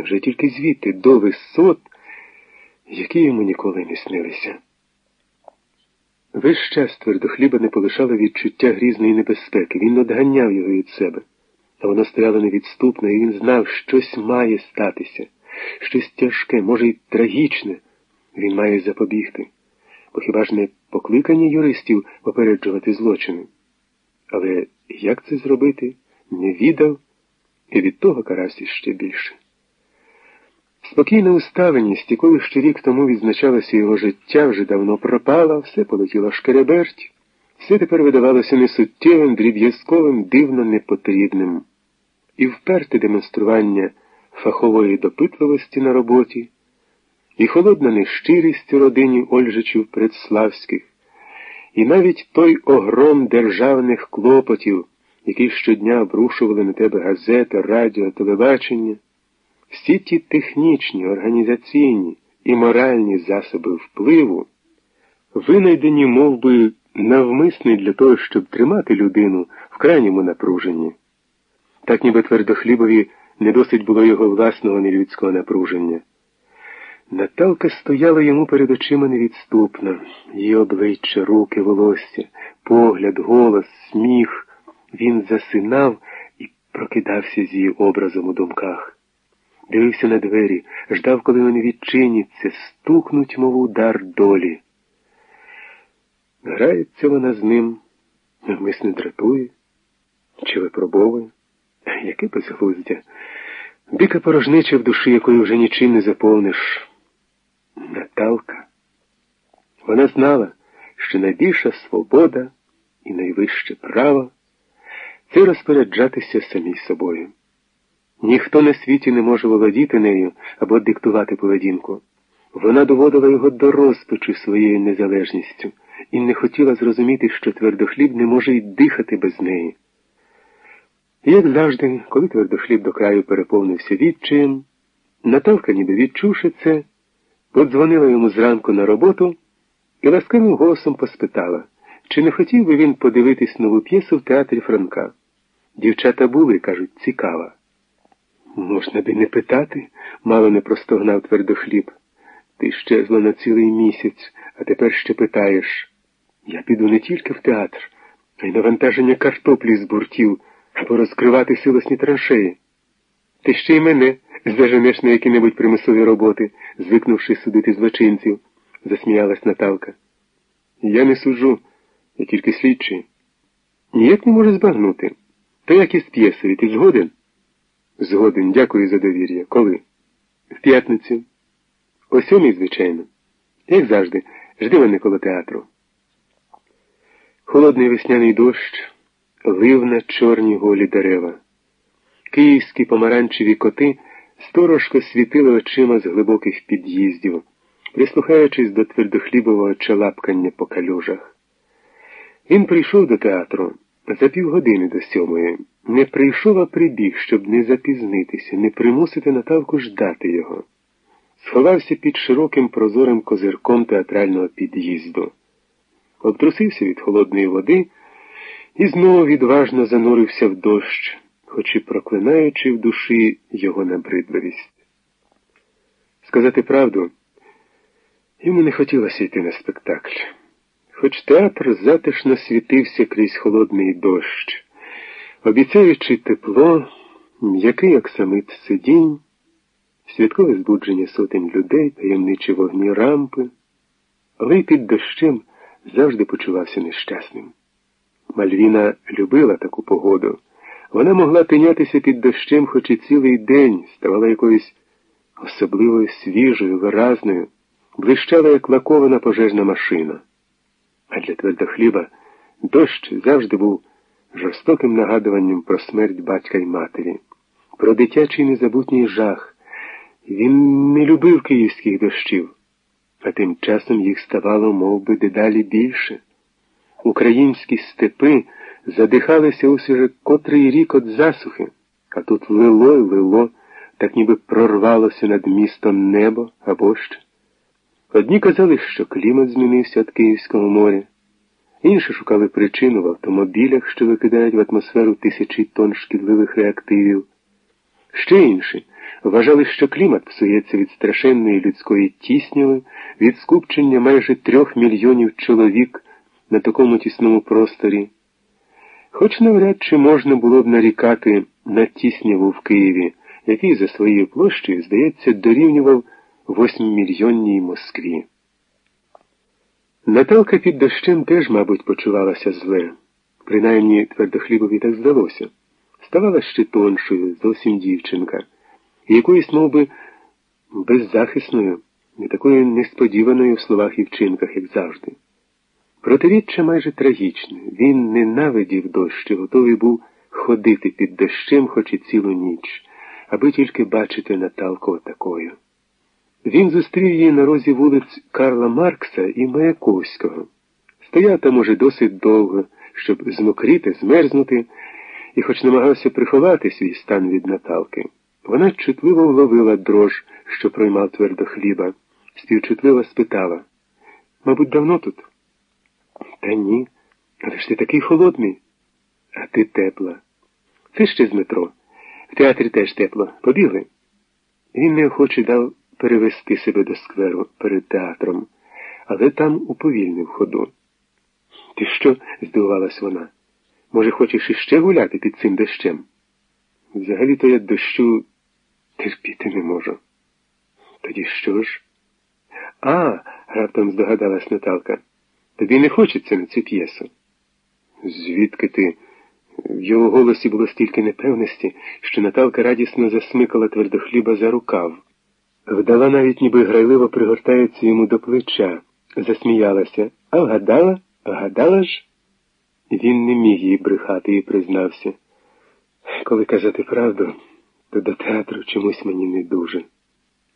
Невже тільки звідти до висот, які йому ніколи не снилися? Весь час твердохліба не полишало відчуття грізної небезпеки. Він одганяв його від себе. А воно стояло невідступно, і він знав, щось має статися, щось тяжке, може, й трагічне, він має запобігти. Бо хіба ж не покликані юристів попереджувати злочини? Але як це зробити, не відав, і від того карався ще більше. Спокійна уставленість, якою ще рік тому відзначалося його життя, вже давно пропала, все полетіло шкереберть, все тепер видавалося несуттєвим, дріб'язковим, дивно непотрібним. І вперте демонстрування фахової допитливості на роботі, і холодна нещирість у родині Ольжичів Предславських, і навіть той огром державних клопотів, які щодня обрушували на тебе газети, радіо, телебачення. Всі ті технічні, організаційні і моральні засоби впливу, винайдені мов би, навмисний для того, щоб тримати людину в крайньому напруженні. Так ніби твердохлібові не досить було його власного нелюдського напруження. Наталка стояла йому перед очима невідступно, її обличчя, руки, волосся, погляд, голос, сміх. Він засинав і прокидався з її образом у думках дивився на двері, ждав, коли вони відчиняться, стукнуть, мов удар долі. Грається вона з ним, навмисне дратує чи випробовує. Яке безглуздя, дика порожнича в душі, якої вже нічим не заповниш. Наталка. Вона знала, що найбільша свобода і найвище право це розпоряджатися самій собою. Ніхто на світі не може володіти нею або диктувати поведінку. Вона доводила його до розпачу своєю незалежністю і не хотіла зрозуміти, що твердохліб не може й дихати без неї. Як завжди, коли твердохліб до краю переповнився відчаєм, Наталка, ніби відчувши це, подзвонила йому зранку на роботу і ласкавим голосом поспитала, чи не хотів би він подивитись нову п'єсу в театрі Франка. Дівчата були, кажуть, цікава. Можна би не питати, мало не простогнав твердохліб. Ти щезла на цілий місяць, а тепер ще питаєш. Я піду не тільки в театр, а й навантаження картоплі з буртів або розкривати силосні траншеї. Ти ще й мене заженеш на які-небудь примусові роботи, звикнувши судити злочинців, засміялась Наталка. Я не суджу, я тільки слідчий. Ніяк не можу збагнути. Та як із п'єсові, ти згоден? Згоден, дякую за довір'я. Коли? В п'ятницю. О сьомій, звичайно. Як завжди, жди мене коло театру. Холодний весняний дощ лив на чорні голі дерева. Київські помаранчеві коти сторожко світили очима з глибоких під'їздів, прислухаючись до твердохлібового чалапкання по калюжах. Він прийшов до театру за півгодини до сьомої. Не прийшов, а прибіг, щоб не запізнитися, не примусити Наталку ждати його. Сховався під широким прозорим козирком театрального під'їзду, обтрусився від холодної води і знову відважно занурився в дощ, хоч і проклинаючи в душі його набридливість. Сказати правду, йому не хотілося йти на спектакль, хоч театр затишно світився крізь холодний дощ обіцяючи тепло, м'який оксамит сидінь, святкове збудження сотень людей, таємничі вогні рампи, але й під дощем завжди почувався нещасним. Мальвіна любила таку погоду. Вона могла тинятися під дощем хоч і цілий день, ставала якоюсь особливою свіжою, виразною, блищала як лакована пожежна машина. А для твердохліба дощ завжди був жорстоким нагадуванням про смерть батька й матері, про дитячий незабутній жах. Він не любив київських дощів, а тим часом їх ставало мов би, дедалі більше. Українські степи задихалися уже котрий рік від засухи, а тут лило й лило, так ніби прорвалося над містом небо або ще. Одні казали, що клімат змінився від Київського моря. Інші шукали причину в автомобілях, що викидають в атмосферу тисячі тонн шкідливих реактивів. Ще інші вважали, що клімат псується від страшенної людської тісняви, від скупчення майже трьох мільйонів чоловік на такому тісному просторі. Хоч навряд чи можна було б нарікати на тісняву в Києві, який за своєю площею, здається, дорівнював восьмимільйонній Москві. Наталка під дощем теж, мабуть, почувалася зле. Принаймні твердохлібові так здалося. Ставала ще тоншою, зовсім дівчинка, і якоюсь мов би, беззахисною, не такою несподіваною в словах і вчинках, як завжди. Протиріччя майже трагічне. Він ненавидів дощ готовий був ходити під дощем хоч і цілу ніч, аби тільки бачити Наталку отакою. Він зустрів її на розі вулиць Карла Маркса і Маяковського. Стояв там уже досить довго, щоб змокріти, змерзнути, і хоч намагався приховати свій стан від Наталки. Вона чутливо вловила дрож, що проймав твердо хліба, співчутливо спитала Мабуть, давно тут? Та ні. Але ж ти такий холодний, а ти тепла. Це ще з метро. В театрі теж тепло. Побігли. Він неохоче дав перевести себе до скверу перед театром, але там уповільнив ходу. Ти що? здивувалась вона. Може, хочеш іще гуляти під цим дощем? Взагалі-то я дощу терпіти не можу. Тоді що ж? А, раптом здогадалась Наталка. Тобі не хочеться на цю п'єсу. Звідки ти? В його голосі було стільки непевності, що Наталка радісно засмикала твердохліба за рукав. Вдала навіть, ніби грайливо пригортається йому до плеча, засміялася. А вгадала? Вгадала ж? Він не міг їй брехати і признався. Коли казати правду, то до театру чомусь мені не дуже.